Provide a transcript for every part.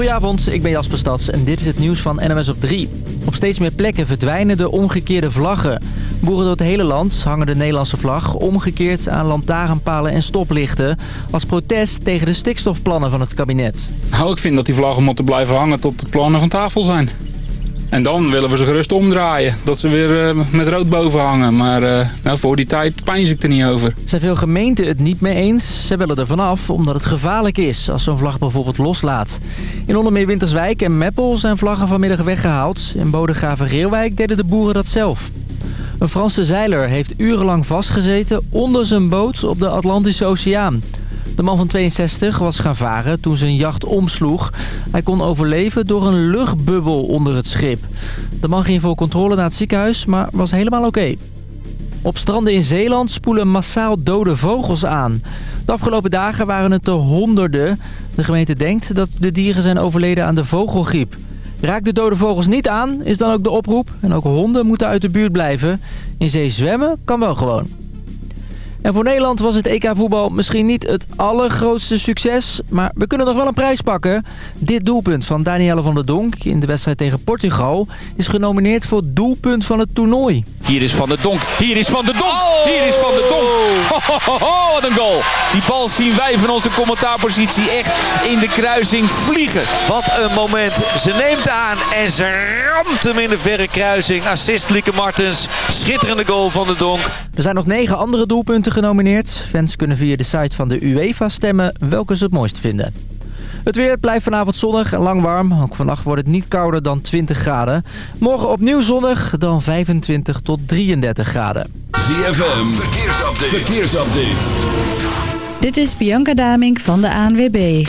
Goedenavond, ik ben Jasper Stads en dit is het nieuws van NMS op 3. Op steeds meer plekken verdwijnen de omgekeerde vlaggen. Boeren door het hele land hangen de Nederlandse vlag omgekeerd aan lantaarnpalen en stoplichten... als protest tegen de stikstofplannen van het kabinet. Nou, ik vind dat die vlaggen moeten blijven hangen tot de plannen van tafel zijn. En dan willen we ze gerust omdraaien. Dat ze weer uh, met rood boven hangen. Maar uh, nou, voor die tijd pijns ik er niet over. Zijn veel gemeenten het niet mee eens? Ze willen er vanaf omdat het gevaarlijk is als zo'n vlag bijvoorbeeld loslaat. In onder meer Winterswijk en Meppel zijn vlaggen vanmiddag weggehaald. In Bodegraven-Reelwijk deden de boeren dat zelf. Een Franse zeiler heeft urenlang vastgezeten onder zijn boot op de Atlantische Oceaan. De man van 62 was gaan varen toen zijn jacht omsloeg. Hij kon overleven door een luchtbubbel onder het schip. De man ging voor controle naar het ziekenhuis, maar was helemaal oké. Op stranden in Zeeland spoelen massaal dode vogels aan. De afgelopen dagen waren het er honderden. De gemeente denkt dat de dieren zijn overleden aan de vogelgriep. Raak de dode vogels niet aan, is dan ook de oproep. En ook honden moeten uit de buurt blijven. In zee zwemmen kan wel gewoon. En voor Nederland was het EK-voetbal misschien niet het allergrootste succes... maar we kunnen nog wel een prijs pakken. Dit doelpunt van Danielle van der Donk in de wedstrijd tegen Portugal... is genomineerd voor doelpunt van het toernooi. Hier is Van der Donk, hier is Van der Donk, oh! hier is Van der Donk. Ho, ho, ho, wat een goal. Die bal zien wij van onze commentaarpositie echt in de kruising vliegen. Wat een moment. Ze neemt aan en ze ramt hem in de verre kruising. Assist Lieke Martens. Schitterende goal van de Donk. Er zijn nog negen andere doelpunten genomineerd. Fans kunnen via de site van de UEFA stemmen welke ze het mooist vinden. Het weer blijft vanavond zonnig en lang warm. Ook vannacht wordt het niet kouder dan 20 graden. Morgen opnieuw zonnig, dan 25 tot 33 graden. ZFM, verkeersupdate. verkeersupdate. Dit is Bianca Damink van de ANWB.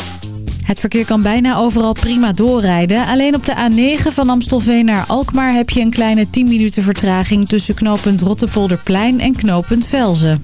Het verkeer kan bijna overal prima doorrijden. Alleen op de A9 van Amstelveen naar Alkmaar heb je een kleine 10 minuten vertraging... tussen knooppunt Rottepolderplein en knooppunt Velzen.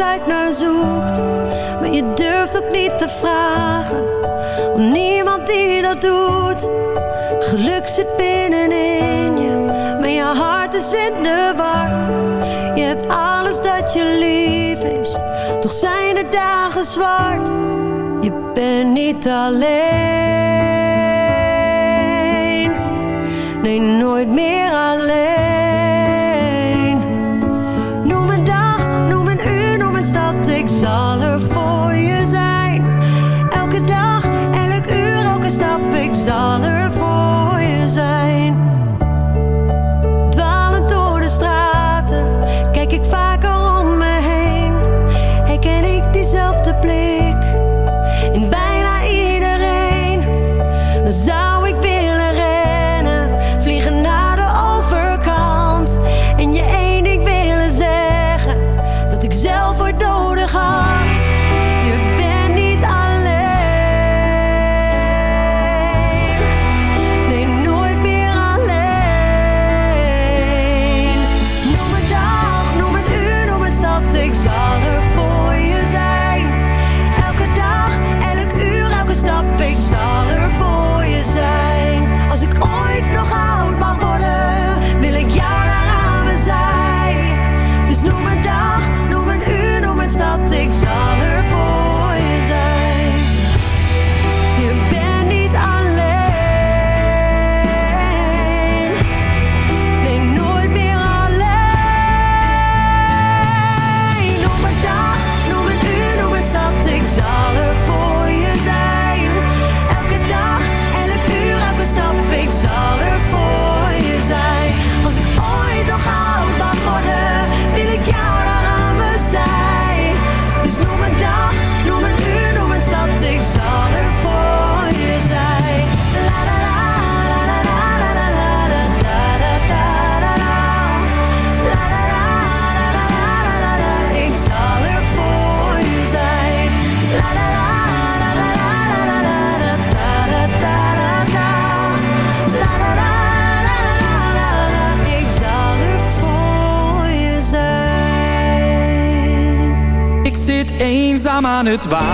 Al lange tijd naar zoekt. Maar je durft ook niet te vragen, want niemand die dat doet. Geluk zit binnenin je, maar je hart is in de war. Je hebt alles dat je lief is, toch zijn de dagen zwart. Je bent niet alleen, nee nooit meer alleen. kan het waar.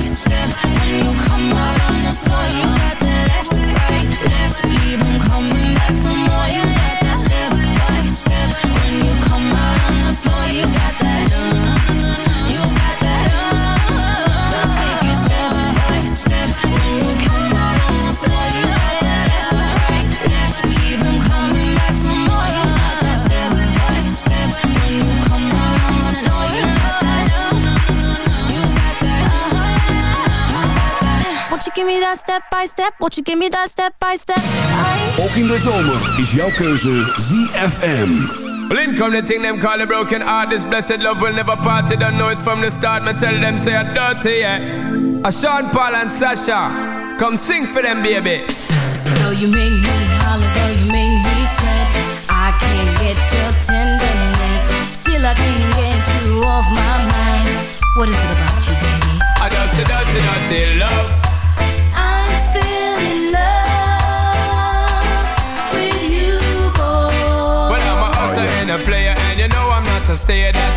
Give me that step by step? Won't you give me that step by step? I... Ook in de zomer is jouw keuze ZFM. Well, in come the thing them call a broken heart. This blessed love will never part. They don't know it from the start. Me tell them say I'm dirty, yeah. A Sean Paul and Sasha, come sing for them, baby. Though you make me holler, though you make me sweat, I can't get your tenderness. Still, I can't get you off my mind. What is it about you,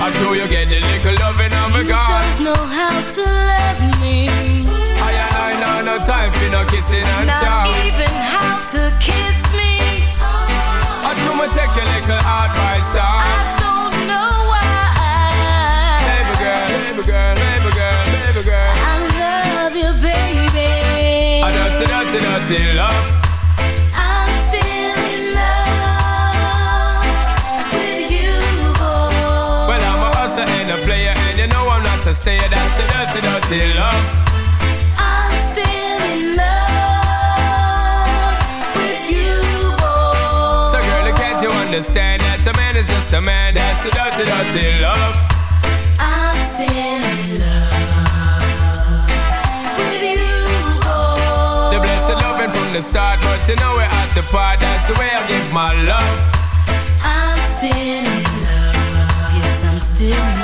I know you get the little loving on me You don't know how to love me. I and I know no time for no kissing and Not chow. even how to kiss me. I do me take your little advice down. I don't know why. Baby girl, baby girl, baby girl, baby girl. I love you, baby. I just a dirty, dirty love. You, boy. So, girl, can't you understand that a man is just a man? That's a dirty, dirty love. I'm still in love with you, boy. The blessed loving from the start, but you know we're at the part. That's the way I give my love. I'm still in love. Yes, I'm still in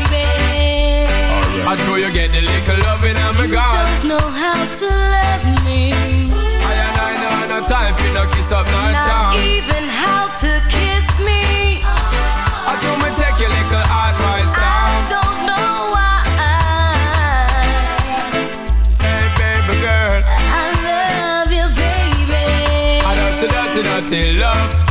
I know you get the little loving and me You gone. don't know how to love me. I and I know no time for no kiss up, no Not even how to kiss me. I do me take your little advice I down. don't know why. Hey, baby girl. I love you, baby. I don't see dirty, dirty love.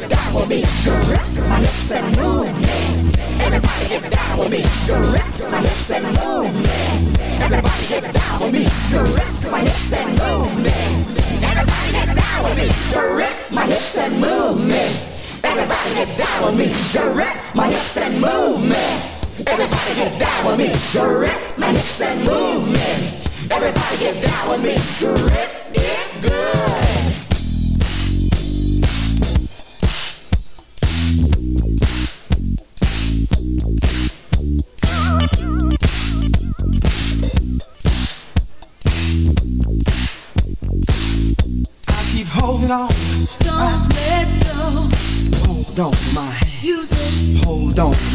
get down with me. Grip my hips and move. Everybody get down with me. Grip my hips and move me. Everybody get down with me. Grip my hips and move me. Everybody get down with me. Grip my hips and move me. Everybody get down with me. Grip my hips and move me. Everybody get down with me. Grip my hips and move me. Everybody get down with me. Grip it good.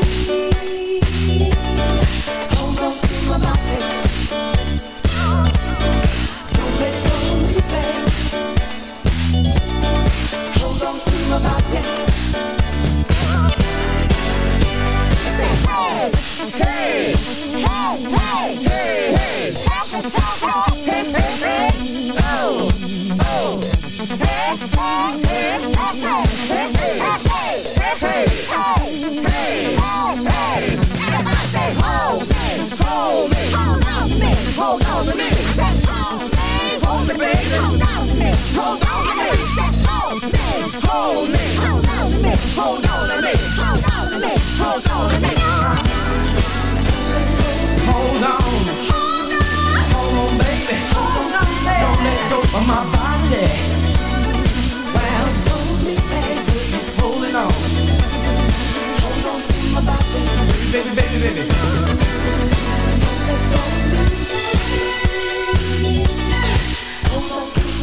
Hey! Hold on a minute. Hold on a minute. Hold on a minute. Hold on a minute. Hold on a minute. Hold on a minute. Hold on. Hold on. Baby. Hold on. Don't let go of my body. Well, hold me, baby. Holding on. Hold on to my body. Baby, baby. baby.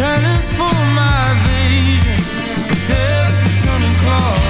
penance for my vision, death's turning cold.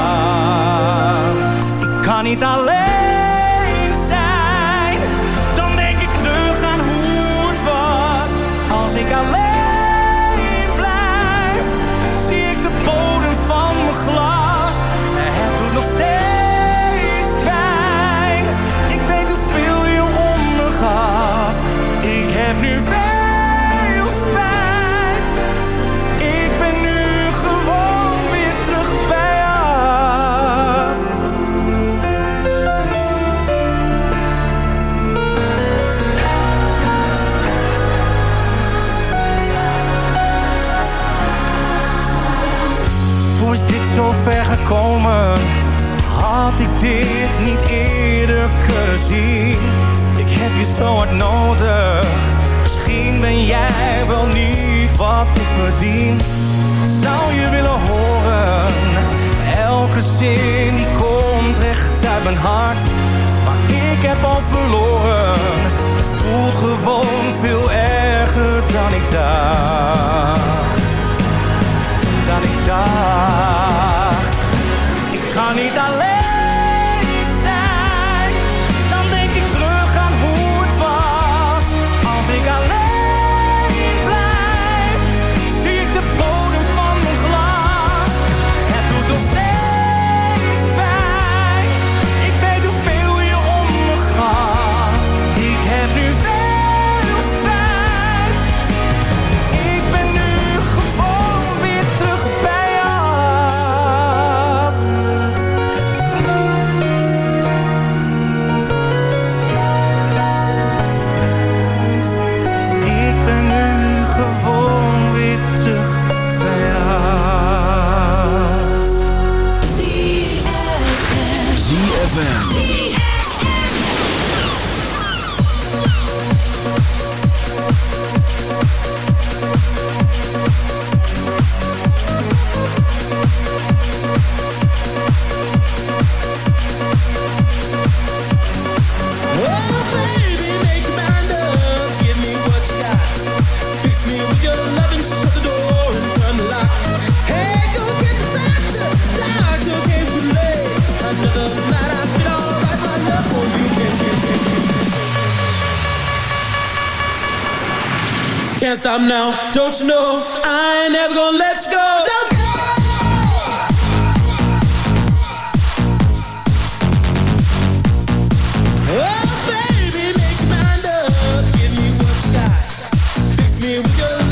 Ver gekomen? Had ik dit niet eerder kunnen zien? Ik heb je zo hard nodig. Misschien ben jij wel niet wat ik verdien. Zou je willen horen? Elke zin die komt recht uit mijn hart. Maar ik heb al verloren. Het voelt gewoon veel erger dan ik dacht Can't stop now, don't you know? I ain't never gonna let you go. Don't go. Oh, baby, make my give me what you got. Fix me with your